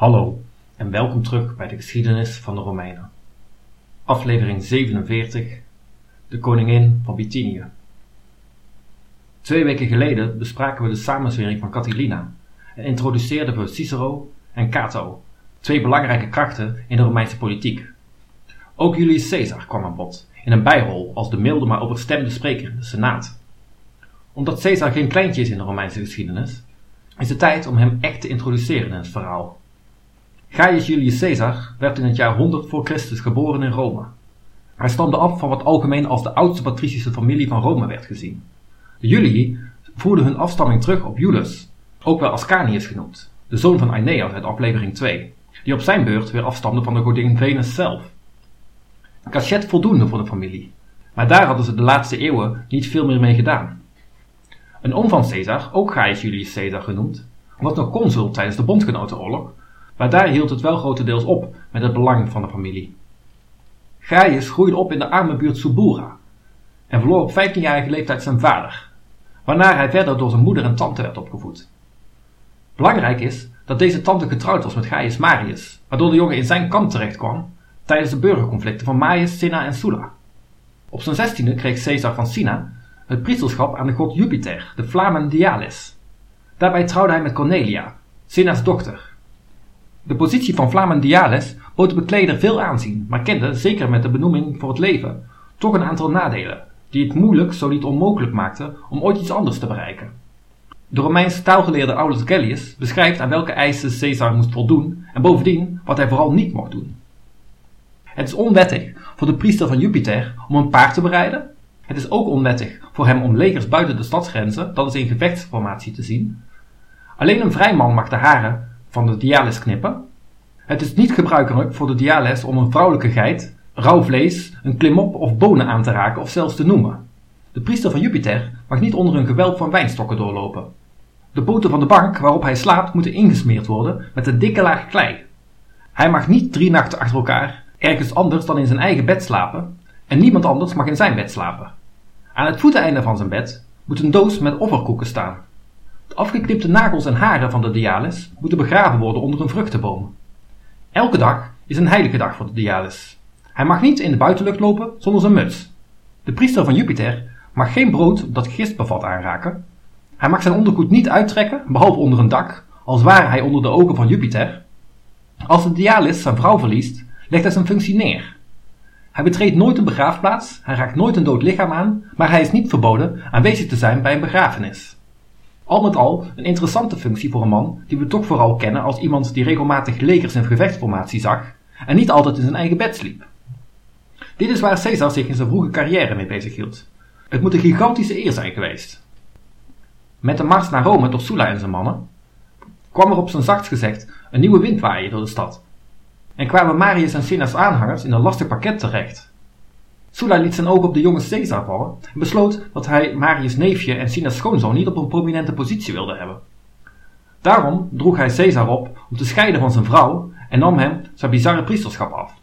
Hallo en welkom terug bij de geschiedenis van de Romeinen. Aflevering 47 De Koningin van Bithynië. Twee weken geleden bespraken we de samenzwering van Catilina en introduceerden we Cicero en Cato, twee belangrijke krachten in de Romeinse politiek. Ook Julius Caesar kwam aan bod in een bijrol als de milde maar overstemde spreker in de Senaat. Omdat Caesar geen kleintje is in de Romeinse geschiedenis, is het tijd om hem echt te introduceren in het verhaal. Gaius Julius Caesar werd in het jaar 100 voor Christus geboren in Rome. Hij stamde af van wat algemeen als de oudste patricische familie van Rome werd gezien. De Julii voerden hun afstamming terug op Iulus, ook wel Ascanius genoemd, de zoon van Aeneas uit aflevering 2, die op zijn beurt weer afstamde van de godin Venus zelf. Cachet voldoende voor de familie, maar daar hadden ze de laatste eeuwen niet veel meer mee gedaan. Een oom van Caesar, ook Gaius Julius Caesar genoemd, was nog consul tijdens de Bondgenotenoorlog maar daar hield het wel grotendeels op met het belang van de familie. Gaius groeide op in de arme buurt Subura en verloor op 15-jarige leeftijd zijn vader, waarna hij verder door zijn moeder en tante werd opgevoed. Belangrijk is dat deze tante getrouwd was met Gaius Marius, waardoor de jongen in zijn kamp terecht kwam tijdens de burgerconflicten van Marius, Cinna en Sulla. Op zijn zestiende kreeg Caesar van Cinna het priesterschap aan de god Jupiter, de Flamen Dialis. Daarbij trouwde hij met Cornelia, Cinna's dochter, de positie van Flamen Diales bood de bekleder veel aanzien, maar kende, zeker met de benoeming voor het leven, toch een aantal nadelen, die het moeilijk, zo niet onmogelijk maakten, om ooit iets anders te bereiken. De Romeinse taalgeleerde Aulus Gellius beschrijft aan welke eisen Caesar moest voldoen en bovendien wat hij vooral niet mocht doen. Het is onwettig voor de priester van Jupiter om een paard te bereiden. Het is ook onwettig voor hem om legers buiten de stadsgrenzen, dat is in gevechtsformatie te zien. Alleen een vrij man mag de haren van de diales knippen. Het is niet gebruikelijk voor de diales om een vrouwelijke geit, rauw vlees, een klimop of bonen aan te raken of zelfs te noemen. De priester van Jupiter mag niet onder een gewelf van wijnstokken doorlopen. De poten van de bank waarop hij slaapt moeten ingesmeerd worden met een dikke laag klei. Hij mag niet drie nachten achter elkaar ergens anders dan in zijn eigen bed slapen en niemand anders mag in zijn bed slapen. Aan het voeteneinde van zijn bed moet een doos met offerkoeken staan. De afgeknipte nagels en haren van de Dialis moeten begraven worden onder een vruchtenboom. Elke dag is een heilige dag voor de Dialis. Hij mag niet in de buitenlucht lopen zonder zijn muts. De priester van Jupiter mag geen brood dat gist bevat aanraken. Hij mag zijn ondergoed niet uittrekken, behalve onder een dak, als ware hij onder de ogen van Jupiter. Als de Dialis zijn vrouw verliest, legt hij zijn functie neer. Hij betreedt nooit een begraafplaats, hij raakt nooit een dood lichaam aan, maar hij is niet verboden aanwezig te zijn bij een begrafenis. Al met al een interessante functie voor een man die we toch vooral kennen als iemand die regelmatig legers in gevechtsformatie zag en niet altijd in zijn eigen bed sliep. Dit is waar Caesar zich in zijn vroege carrière mee bezig hield. Het moet een gigantische eer zijn geweest. Met de mars naar Rome door Sulla en zijn mannen kwam er op zijn zachtst gezegd een nieuwe wind waaien door de stad. En kwamen Marius en Cinna's aanhangers in een lastig pakket terecht. Sulla liet zijn oog op de jonge Caesar vallen en besloot dat hij Marius' neefje en Cinna's schoonzoon niet op een prominente positie wilde hebben. Daarom droeg hij Caesar op om te scheiden van zijn vrouw en nam hem zijn bizarre priesterschap af.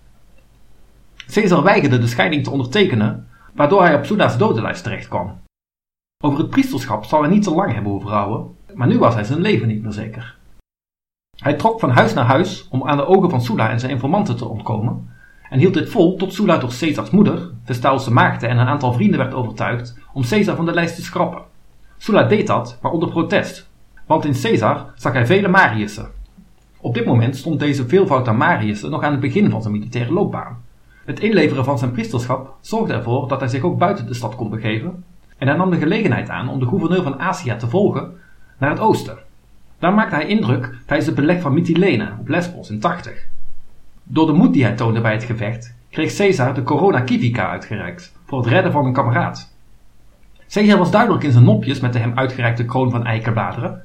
Caesar weigerde de scheiding te ondertekenen, waardoor hij op Sulla's dodenlijst terecht kwam. Over het priesterschap zal hij niet te lang hebben hoeven rouwen, maar nu was hij zijn leven niet meer zeker. Hij trok van huis naar huis om aan de ogen van Sulla en zijn informanten te ontkomen en hield dit vol tot Sulla door Caesars moeder, Vestaalse maagden en een aantal vrienden werd overtuigd om Caesar van de lijst te schrappen. Sulla deed dat, maar onder protest, want in Caesar zag hij vele Mariussen. Op dit moment stond deze veelvoud aan Mariussen nog aan het begin van zijn militaire loopbaan. Het inleveren van zijn priesterschap zorgde ervoor dat hij zich ook buiten de stad kon begeven en hij nam de gelegenheid aan om de gouverneur van Azië te volgen naar het oosten. Daar maakte hij indruk tijdens het beleg van Mytilene op Lesbos in 80. Door de moed die hij toonde bij het gevecht, kreeg Caesar de Corona Civica uitgereikt voor het redden van een kameraad. Caesar was duidelijk in zijn nopjes met de hem uitgereikte kroon van eikenbladeren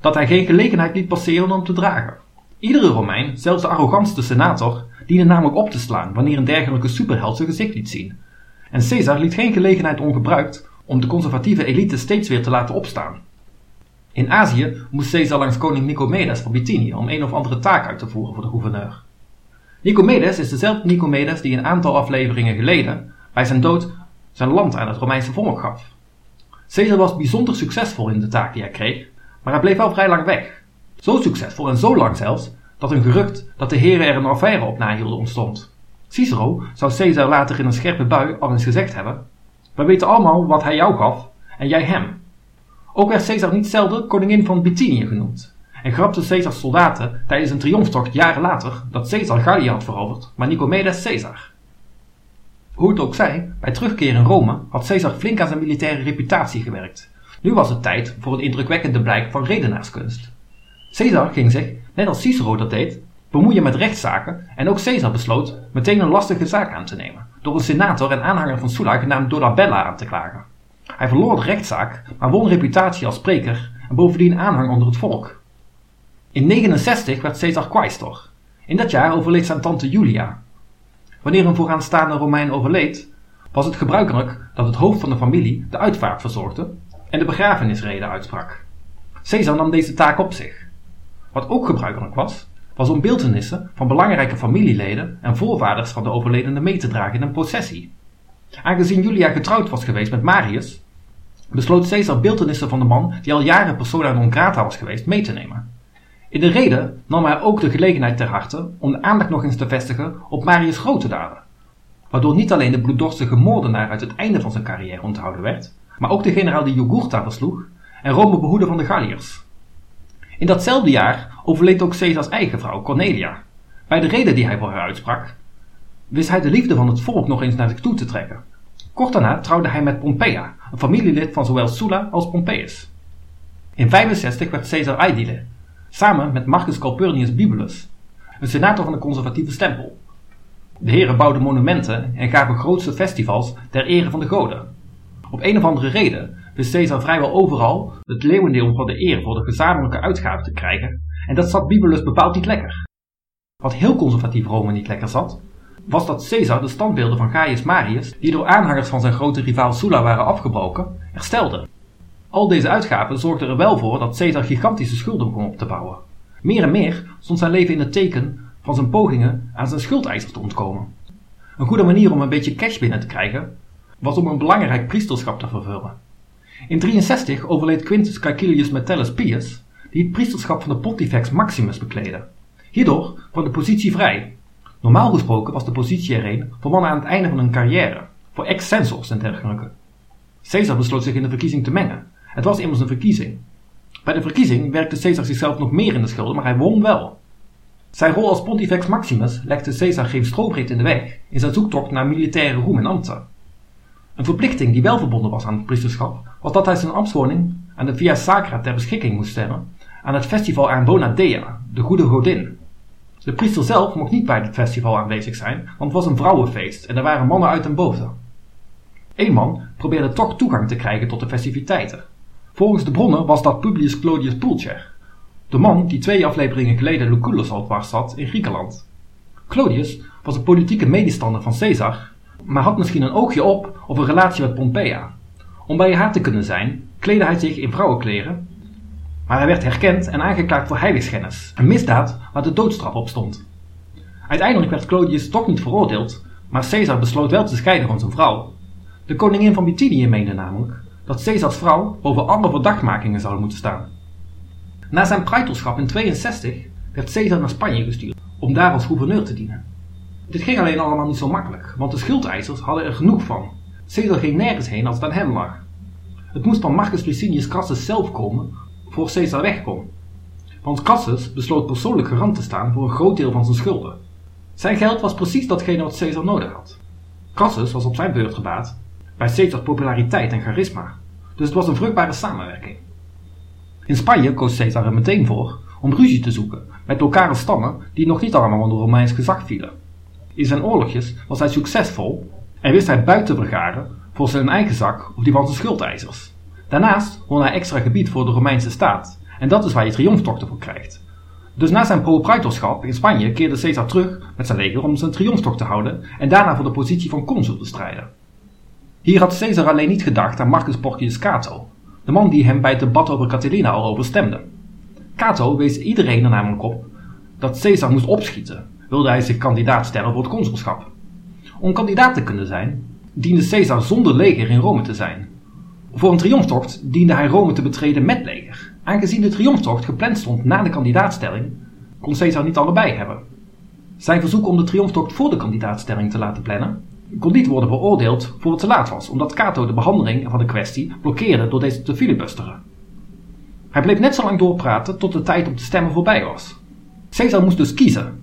dat hij geen gelegenheid liet passeren om te dragen. Iedere Romein, zelfs de arrogantste senator, diende namelijk op te slaan wanneer een dergelijke superheld zijn gezicht liet zien. En Caesar liet geen gelegenheid ongebruikt om de conservatieve elite steeds weer te laten opstaan. In Azië moest Caesar langs koning Nicomedes van Bithynië om een of andere taak uit te voeren voor de gouverneur. Nicomedes is dezelfde Nicomedes die een aantal afleveringen geleden bij zijn dood zijn land aan het Romeinse volk gaf. Caesar was bijzonder succesvol in de taak die hij kreeg, maar hij bleef wel vrij lang weg. Zo succesvol en zo lang zelfs dat een gerucht dat de heren er een affaire op nahielden ontstond. Cicero zou Caesar later in een scherpe bui al eens gezegd hebben: We weten allemaal wat hij jou gaf en jij hem. Ook werd Caesar niet zelden koningin van Bithynië genoemd. En grapte Caesars soldaten tijdens een triomftocht jaren later dat Caesar Gallië had veroverd, maar Nicomedes Caesar. Hoe het ook zij, bij terugkeer in Rome had Caesar flink aan zijn militaire reputatie gewerkt. Nu was het tijd voor een indrukwekkende blijk van redenaarskunst. Caesar ging zich, net als Cicero dat deed, bemoeien met rechtszaken en ook Caesar besloot meteen een lastige zaak aan te nemen, door een senator en aanhanger van Sulla genaamd Dolabella aan te klagen. Hij verloor de rechtszaak, maar won reputatie als spreker en bovendien aanhang onder het volk. In 69 werd Caesar quaestor. In dat jaar overleed zijn tante Julia. Wanneer een vooraanstaande Romein overleed, was het gebruikelijk dat het hoofd van de familie de uitvaart verzorgde en de begrafenisrede uitsprak. Caesar nam deze taak op zich. Wat ook gebruikelijk was, was om beeldenissen van belangrijke familieleden en voorvaders van de overledene mee te dragen in een processie. Aangezien Julia getrouwd was geweest met Marius, besloot Caesar beeldenissen van de man die al jaren persona non grata was geweest mee te nemen. In de reden nam hij ook de gelegenheid ter harte om de aandacht nog eens te vestigen op Marius' grote daden, waardoor niet alleen de bloeddorstige moordenaar uit het einde van zijn carrière onthouden werd, maar ook de generaal die Jugurtha versloeg en Rome behoede van de Galliërs. In datzelfde jaar overleed ook Caesars eigen vrouw Cornelia. Bij de reden die hij voor haar uitsprak, wist hij de liefde van het volk nog eens naar zich toe te trekken. Kort daarna trouwde hij met Pompeia, een familielid van zowel Sulla als Pompeius. In 65 werd Caesar aedile, samen met Marcus Calpurnius Bibulus, een senator van de conservatieve stempel. De heren bouwden monumenten en gaven grootste festivals ter ere van de goden. Op een of andere reden wist Caesar vrijwel overal het leeuwendeel van de eer voor de gezamenlijke uitgave te krijgen en dat zat Bibulus bepaald niet lekker. Wat heel conservatief Rome niet lekker zat, was dat Caesar de standbeelden van Gaius Marius, die door aanhangers van zijn grote rivaal Sulla waren afgebroken, herstelde. Al deze uitgaven zorgden er wel voor dat Caesar gigantische schulden begon op te bouwen. Meer en meer stond zijn leven in het teken van zijn pogingen aan zijn schuldeisers te ontkomen. Een goede manier om een beetje cash binnen te krijgen was om een belangrijk priesterschap te vervullen. In 63 overleed Quintus Caecilius Metellus Pius, die het priesterschap van de Pontifex Maximus bekleedde. Hierdoor kwam de positie vrij. Normaal gesproken was de positie er een voor mannen aan het einde van hun carrière, voor ex-censors en dergelijke. Caesar besloot zich in de verkiezing te mengen. Het was immers een verkiezing. Bij de verkiezing werkte Caesar zichzelf nog meer in de schulden, maar hij won wel. Zijn rol als Pontifex Maximus legde Caesar geen strobreed in de weg in zijn zoektocht naar militaire roem en ambten. Een verplichting die wel verbonden was aan het priesterschap, was dat hij zijn ambtswoning aan de Via Sacra ter beschikking moest stellen aan het festival aan Bona Dea, de goede godin. De priester zelf mocht niet bij het festival aanwezig zijn, want het was een vrouwenfeest en er waren mannen uit en boven. Eén man probeerde toch toegang te krijgen tot de festiviteiten. Volgens de bronnen was dat Publius Clodius Pulcher, de man die twee afleveringen geleden Lucullus al zat in Griekenland. Clodius was een politieke medestander van Caesar, maar had misschien een oogje op of een relatie met Pompeia. Om bij haar te kunnen zijn, kleedde hij zich in vrouwenkleren, maar hij werd herkend en aangeklaagd voor heiligschennis, een misdaad waar de doodstraf op stond. Uiteindelijk werd Clodius toch niet veroordeeld, maar Caesar besloot wel te scheiden van zijn vrouw. De koningin van Bithynië meende namelijk dat Caesars vrouw boven alle verdachtmakingen zou moeten staan. Na zijn praetorschap in 62 werd Caesar naar Spanje gestuurd om daar als gouverneur te dienen. Dit ging alleen allemaal niet zo makkelijk, want de schuldeisers hadden er genoeg van. Caesar ging nergens heen als het aan hem lag. Het moest van Marcus Licinius Crassus zelf komen voor Caesar wegkom. Want Crassus besloot persoonlijk garant te staan voor een groot deel van zijn schulden. Zijn geld was precies datgene wat Caesar nodig had. Crassus was op zijn beurt gebaat bij Caesars populariteit en charisma, dus het was een vruchtbare samenwerking. In Spanje koos Caesar er meteen voor om ruzie te zoeken met lokale stammen die nog niet allemaal onder Romeins gezag vielen. In zijn oorlogjes was hij succesvol en wist hij buiten te vergaren voor zijn eigen zak of die van zijn schuldeisers. Daarnaast won hij extra gebied voor de Romeinse staat en dat is waar je triomftochten voor krijgt. Dus na zijn propraetorschap in Spanje keerde Caesar terug met zijn leger om zijn triomftocht te houden en daarna voor de positie van consul te strijden. Hier had Caesar alleen niet gedacht aan Marcus Porcius Cato, de man die hem bij het debat over Catilina al overstemde. Cato wees iedereen er namelijk op dat Caesar moest opschieten, wilde hij zich kandidaat stellen voor het consulschap. Om kandidaat te kunnen zijn, diende Caesar zonder leger in Rome te zijn. Voor een triomftocht diende hij Rome te betreden met leger. Aangezien de triomftocht gepland stond na de kandidaatstelling, kon Caesar niet allebei hebben. Zijn verzoek om de triomftocht voor de kandidaatstelling te laten plannen kon niet worden beoordeeld voor het te laat was, omdat Cato de behandeling van de kwestie blokkeerde door deze te filibusteren. Hij bleef net zo lang doorpraten tot de tijd om te stemmen voorbij was. Caesar moest dus kiezen.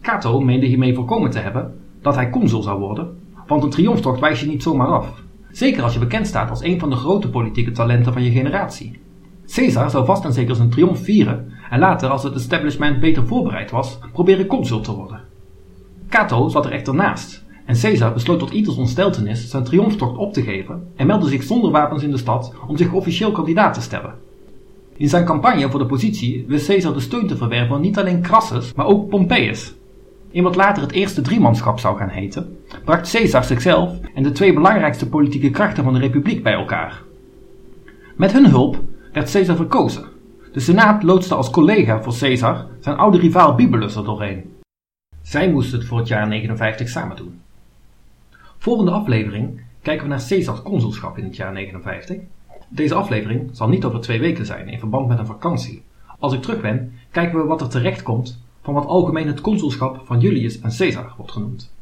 Cato meende hiermee voorkomen te hebben dat hij consul zou worden, want een triomftocht wijs je niet zomaar af. Zeker als je bekend staat als een van de grote politieke talenten van je generatie. Caesar zou vast en zeker zijn triomf vieren en later, als het establishment beter voorbereid was, proberen consul te worden. Cato zat er echter naast en Caesar besloot tot ieders ontsteltenis zijn triomftocht op te geven en meldde zich zonder wapens in de stad om zich officieel kandidaat te stellen. In zijn campagne voor de positie wist Caesar de steun te verwerven van niet alleen Crassus, maar ook Pompeius. In wat later het eerste driemanschap zou gaan heten, bracht Caesar zichzelf en de twee belangrijkste politieke krachten van de republiek bij elkaar. Met hun hulp werd Caesar verkozen. De Senaat loodste als collega voor Caesar zijn oude rivaal Bibulus er doorheen. Zij moesten het voor het jaar 59 samen doen. Volgende aflevering kijken we naar Caesars consulschap in het jaar 59. Deze aflevering zal niet over twee weken zijn in verband met een vakantie. Als ik terug ben, kijken we wat er terecht komt van wat algemeen het consulschap van Julius en Caesar wordt genoemd.